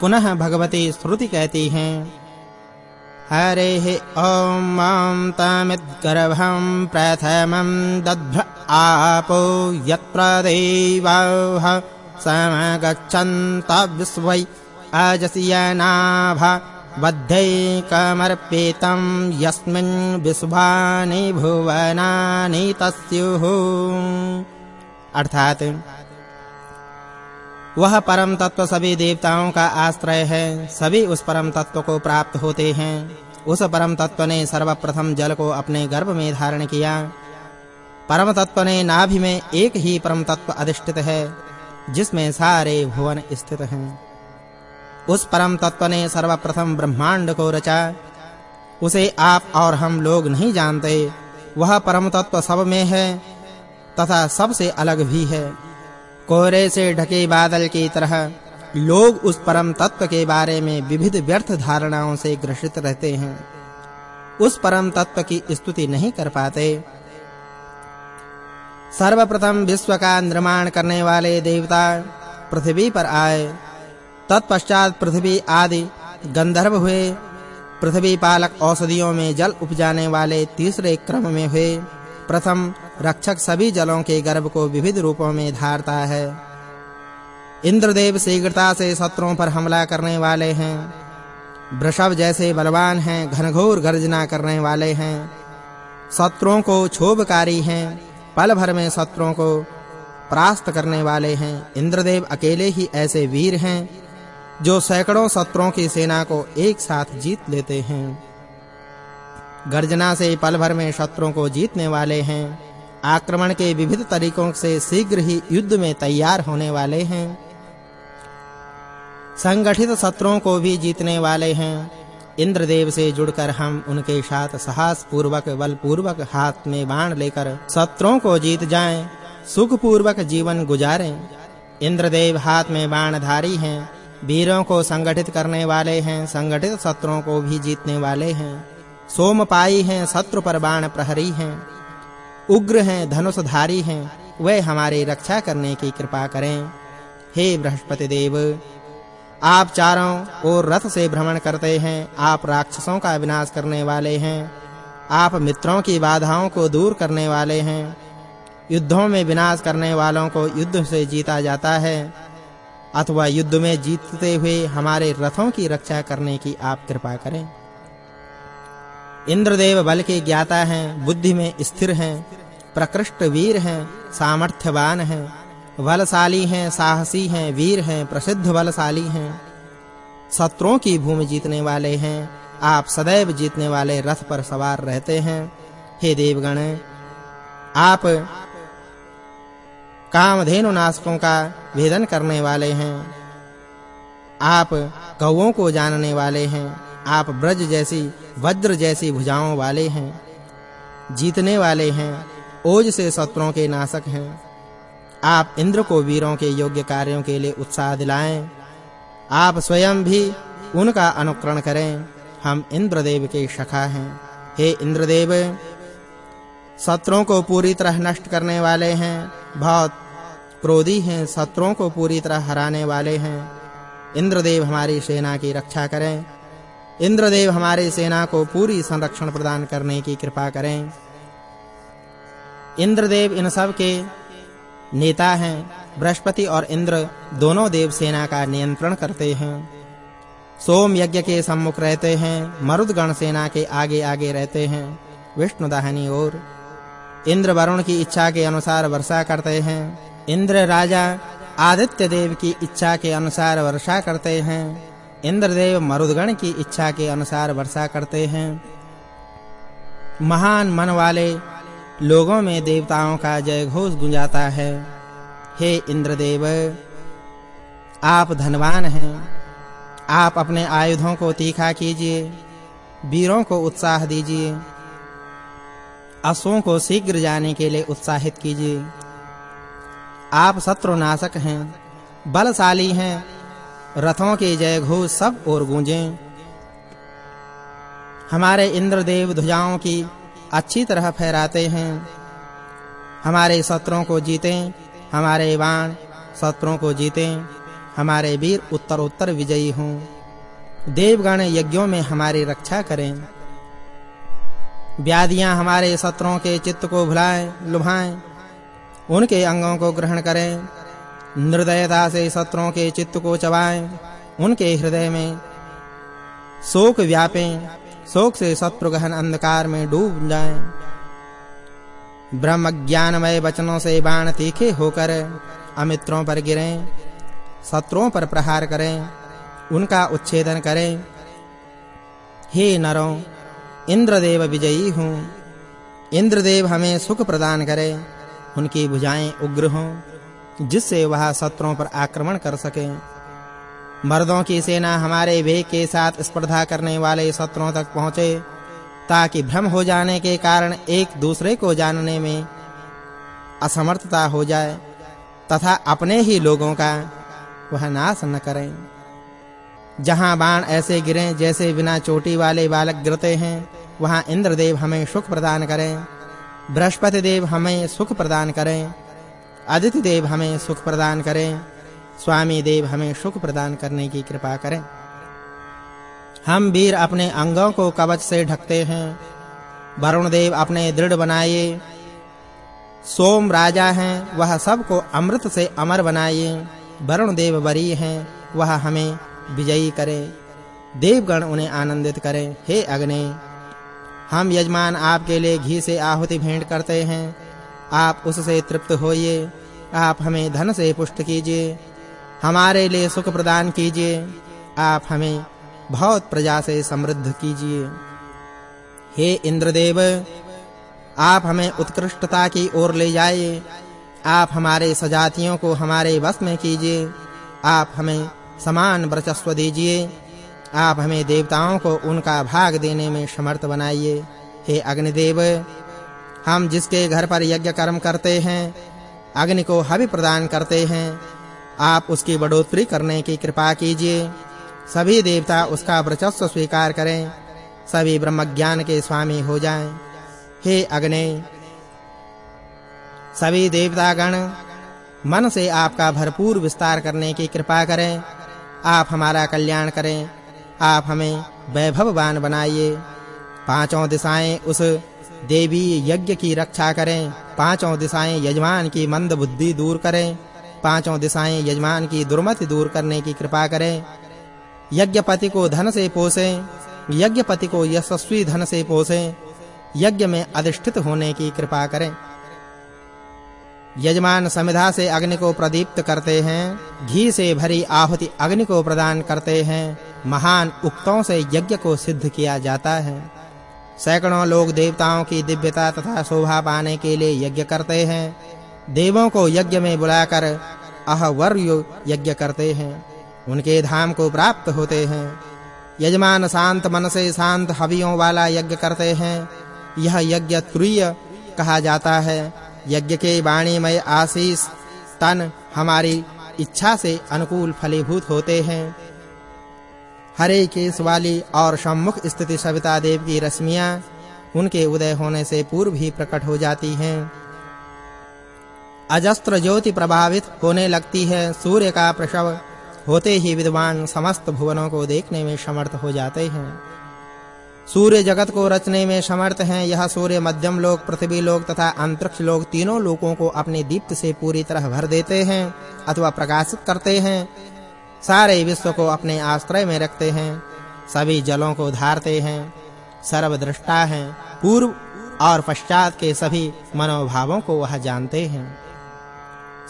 पुनः भगवती श्रुति कहती हैं, हरेः ॐ माँ तमिद्गर्भं प्रथमं दद्भ आपो यत्र देवाः समगच्छन्तविश्वै अजस्यनाभ बद्धैकमर्पितं यस्मिन् विश्वानि भुवनानि तस्युः। अर्थात वह परम तत्व सभी देवताओं का आश्रय है। सभी उस परम तत्व को प्राप्त होते हैं। उस परम तत्व ने सर्वप्रथम जल को अपने गर्भ में धारण किया। परम तत्व ने नाभि में एक ही परम तत्व अधिष्ठित है, जिसमें सारे भुवन स्थित हैं। उस परम तत्व ने सर्वप्रथम ब्रह्मांड को रचा। उसे आप और हम लोग नहीं जानते। वह परम तत्व सब में है, तथा सबसे अलग भी है। कोहरे से ढके बादल की तरह, लोग उस परम तत्व के बारे में विविध व्यर्थ धारणाओं से ग्रसित रहते हैं। उस परम तत्व की स्तुति नहीं कर पाते। सर्वप्रथम विश्व का निर्माण करने वाले देवता पृथ्वी पर आए। तत्पश्चात पृथ्वी आदि गंधर्व हुए। पृथ्वी पालक औषधियों में जल उपजाने वाले तीसरे क्रम में हुए। प्रथम रक्षक सभी जलों के गर्भ को विविध रूपों में धारता है। इंद्रदेव शीघ्रता से शत्रुओं पर हमला करने वाले हैं। वृषभ जैसे बलवान हैं, घनघोर गर्जना करने वाले हैं। शत्रुओं को क्षोभकारी हैं, पल भर में शत्रुओं को परास्त करने वाले हैं। इंद्रदेव अकेले ही ऐसे वीर हैं, जो सैकड़ों शत्रुओं की सेना को एक साथ जीत लेते हैं। गर्जना से पल भर में शत्रुओं को जीतने वाले हैं। आक्रमण के विविध तरीकों से शीघ्र ही युद्ध में तैयार होने वाले हैं। संगठित शत्रुओं को भी जीतने वाले हैं। इंद्रदेव से जुड़कर हम उनके साथ साहस पूर्वक बल पूर्वक हाथ में बाण लेकर शत्रुओं को जीत जाएँ सुख पूर्वक जीवन गुजारें। इंद्रदेव हाथ में बाणधारी हैं, वीरों को संगठित करने वाले हैं, संगठित शत्रुओं को भी जीतने वाले हैं। सोमपाई हैं, शत्रु पर बाण प्रहरी हैं। उग्र हैं, धनुषधारी हैं, वे हमारी रक्षा करने की कृपा करें। हे बृहस्पति देव, आप चारों ओर रथ से भ्रमण करते हैं, आप राक्षसों का विनाश करने वाले हैं, आप मित्रों की बाधाओं को दूर करने वाले हैं, युद्धों में विनाश करने वालों को युद्ध से जीता जाता है, अथवा युद्ध में जीतते हुए हमारे रथों की रक्षा करने की आप कृपा करें। इंद्रदेव बल के ज्ञाता हैं, बुद्धि में स्थिर हैं, प्रकृष्ट वीर हैं, सामर्थ्यवान हैं, बलशाली हैं, साहसी हैं, वीर हैं, प्रसिद्ध बलशाली हैं। शत्रुओं की भूमि जीतने वाले हैं, आप सदैव जीतने वाले रथ पर सवार रहते हैं। हे देवगण, आप कामधेनु नाशकों का भेदन करने वाले हैं। आप कौओं को जानने वाले हैं। आप ब्रज जैसी, वज्र जैसी भुजाओं वाले हैं, जीतने वाले हैं, ओज से शत्रुओं के नाशक हैं। आप इंद्र को वीरों के योग्य कार्यों के लिए उत्साह दिलाएँ। आप स्वयं भी उनका अनुकरण करें। हम इंद्रदेव के शखा हैं। हे इंद्रदेव, शत्रुओं को पूरी तरह नष्ट करने वाले हैं। बहुत क्रोधी हैं, शत्रुओं को पूरी तरह हराने वाले हैं। इंद्रदेव हमारी सेना की रक्षा करें। इंद्रदेव हमारे सेना को पूरी संरक्षण प्रदान करने की कृपा करें। इंद्रदेव इन सब के नेता हैं, बृहस्पति और इंद्र दोनों देव सेना का नियंत्रण करते हैं। सोम यज्ञ के सम्मुख रहते हैं मरुद गण सेना के आगे आगे रहते हैं विष्णु दाहिनी ओर इंद्र वरुण की इच्छा के अनुसार वर्षा करते हैं। इंद्र राजा आदित्य देव की इच्छा के अनुसार वर्षा करते हैं। इंद्रदेव मरुदगण की इच्छा के अनुसार वर्षा करते हैं। महान मन वाले लोगों में देवताओं का जय घोष गुंजाता है। हे इंद्रदेव, आप धनवान हैं। आप अपने आयुधों को तीखा कीजिए, वीरों को उत्साह दीजिए, अश्वों को शीघ्र जाने के लिए उत्साहित कीजिए। आप शत्रुनाशक हैं, बलशाली हैं रथों के जय घोष सब ओर गूंजें। हमारे इंद्रदेव ध्वजाओं की अच्छी तरह फहराते हैं। हमारे शत्रुओं को जीतें, हमारे बाण शत्रुओं को जीतें, हमारे वीर उत्तर उत्तर विजयी हों। देवगण यज्ञों में हमारी रक्षा करें। व्याधियाँ हमारे शत्रुओं के चित्त को भुलाएँ, लुभाएँ, उनके अंगों को ग्रहण करें। निर्दयता से शत्रुओं के चित्त को चबाएँ, उनके हृदय में शोक व्यापें, शोक से शत्रु गहन अंधकार में डूब जाएँ। ब्रह्म ज्ञानमय वचनों से बाण तीखे होकर अमित्रों पर गिरें, शत्रुओं पर प्रहार करें, उनका उच्छेदन करें। हे नरों, इंद्रदेव विजयी हूँ। इंद्रदेव हमें सुख प्रदान करें, उनकी भुजाएँ उग्र हों। जिससे वह शत्रुओं पर आक्रमण कर सकें। मर्दों की सेना हमारे वेग के साथ स्पर्धा करने वाले शत्रुओं तक पहुँचे, ताकि भ्रम हो जाने के कारण एक दूसरे को जानने में असमर्थता हो जाए, तथा अपने ही लोगों का वह नाश न करें। जहाँ बाण ऐसे गिरें जैसे बिना चोटी वाले बालक गिरते हैं, वहाँ इंद्रदेव हमें सुख प्रदान करें, बृहस्पति देव हमें सुख प्रदान करें आदित्य देव हमें सुख प्रदान करें। स्वामी देव हमें सुख प्रदान करने की कृपा करें। हम वीर अपने अंगों को कवच से ढकते हैं। वरुण देव अपने दृढ़ बनाए सोम राजा हैं, वह सबको अमृत से अमर बनाए वरुण देव बरी हैं, वह हमें विजयी करे। देवगण उन्हें आनंदित करें। हे अग्नि, हम यजमान आपके लिए घी से आहुति भेंट करते हैं। आप उससे तृप्त होइए। आप हमें धन से पुष्ट कीजिए। हमारे लिए सुख प्रदान कीजिए। आप हमें बहुत प्रजा से समृद्ध कीजिए। हे इंद्रदेव, आप हमें उत्कृष्टता की ओर ले जाइए। आप हमारे सजातियों को हमारे वश में कीजिए। आप हमें समान वर्चस्व दीजिए। आप हमें देवताओं को उनका भाग देने में समर्थ बनाइए। हे अग्निदेव हम जिसके घर पर यज्ञ कर्म करते हैं, अग्नि को हवि प्रदान करते हैं, आप उसकी बढ़ोतरी करने की कृपा कीजिए। सभी देवता उसका वर्चस्व स्वीकार करें, सभी ब्रह्म ज्ञान के स्वामी हो जाएँ। हे अग्नि, सभी देवता गण मन से आपका भरपूर विस्तार करने की कृपा करें। आप हमारा कल्याण करें, आप हमें वैभववान बनाइए। पाँचों दिशाएँ उस देवी यज्ञ की रक्षा करें। पाँचों दिशाएँ यजमान की मंद बुद्धि दूर करें। पाँचों दिशाएँ यजमान की दुर्मति दूर करने की कृपा करें। यज्ञपति को धन से पोसें यज्ञपति को यशस्वी धन से पोसें यज्ञ में अधिष्ठित होने की कृपा करें। यजमान समिधा से अग्नि को प्रदीप्त करते हैं। घी से भरी आहुति अग्नि को प्रदान करते हैं। महान उक्तों से यज्ञ को सिद्ध किया जाता है। सैकड़ों लोग देवताओं की दिव्यता तथा शोभा पाने के लिए यज्ञ करते हैं। देवों को यज्ञ में बुलाकर अहवर्य यज्ञ करते हैं। उनके धाम को प्राप्त होते हैं। यजमान शांत मन से शांत हवियों वाला यज्ञ करते हैं। यह यज्ञ तुरीय कहा जाता है। यज्ञ के वाणीमय आशीष तन हमारी इच्छा से अनुकूल फलीभूत होते हैं। हरे केश वाली और सम्मुख स्थिति सविता देव की रश्मियाँ उनके उदय होने से पूर्व ही प्रकट हो जाती हैं। अजस्त्र ज्योति प्रभावित होने लगती है। सूर्य का प्रसव होते ही विद्वान समस्त भुवनों को देखने में समर्थ हो जाते हैं। सूर्य जगत को रचने में समर्थ हैं। यह सूर्य मध्यम लोक, पृथ्वी लोक तथा अंतरिक्ष लोक तीनों लोकों को अपने दीप्त से पूरी तरह भर देते हैं अथवा प्रकाशित करते हैं। सारे विश्व को अपने आश्रय में रखते हैं, सभी जलों को धारते हैं, सर्वदृष्टा हैं, पूर्व और पश्चात के सभी मनोभावों को वह जानते हैं।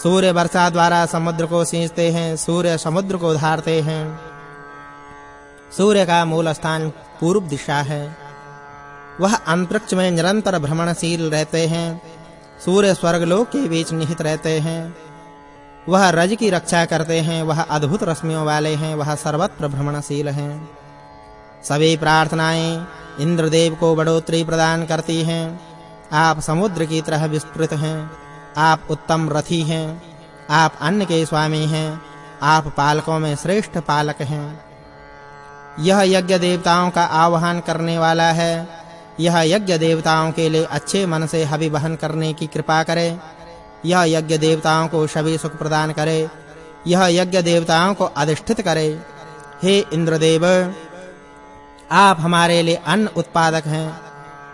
सूर्य वर्षा द्वारा समुद्र को सींचते हैं, सूर्य समुद्र को धारते हैं। सूर्य का मूल स्थान पूर्व दिशा है। वह अंतरिक्ष में निरंतर भ्रमणशील रहते हैं, सूर्य स्वर्ग स्वर्गलोक के बीच निहित रहते हैं। वह रज की रक्षा करते हैं, वह अद्भुत रश्मियों वाले हैं, वह सर्वत्र भ्रमणशील हैं। सभी प्रार्थनाएँ इंद्रदेव को बढ़ोतरी प्रदान करती हैं। आप समुद्र की तरह विस्तृत हैं, आप उत्तम रथी हैं, आप अन्न के स्वामी हैं, आप पालकों में श्रेष्ठ पालक हैं। यह यज्ञ देवताओं का आवाहन करने वाला है। यह यज्ञ देवताओं के लिए अच्छे मन से हवि बहन करने की कृपा करे। यह यज्ञ देवताओं को सभी सुख प्रदान करे, यह यज्ञ देवताओं को अधिष्ठित करे। हे इंद्रदेव, आप हमारे लिए अन्न उत्पादक हैं।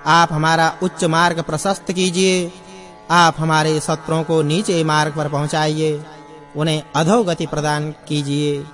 आप हमारा उच्च मार्ग प्रशस्त कीजिए। आप हमारे शत्रुओं को नीचे मार्ग पर पहुंचाइए। उन्हें अधोगति प्रदान कीजिए।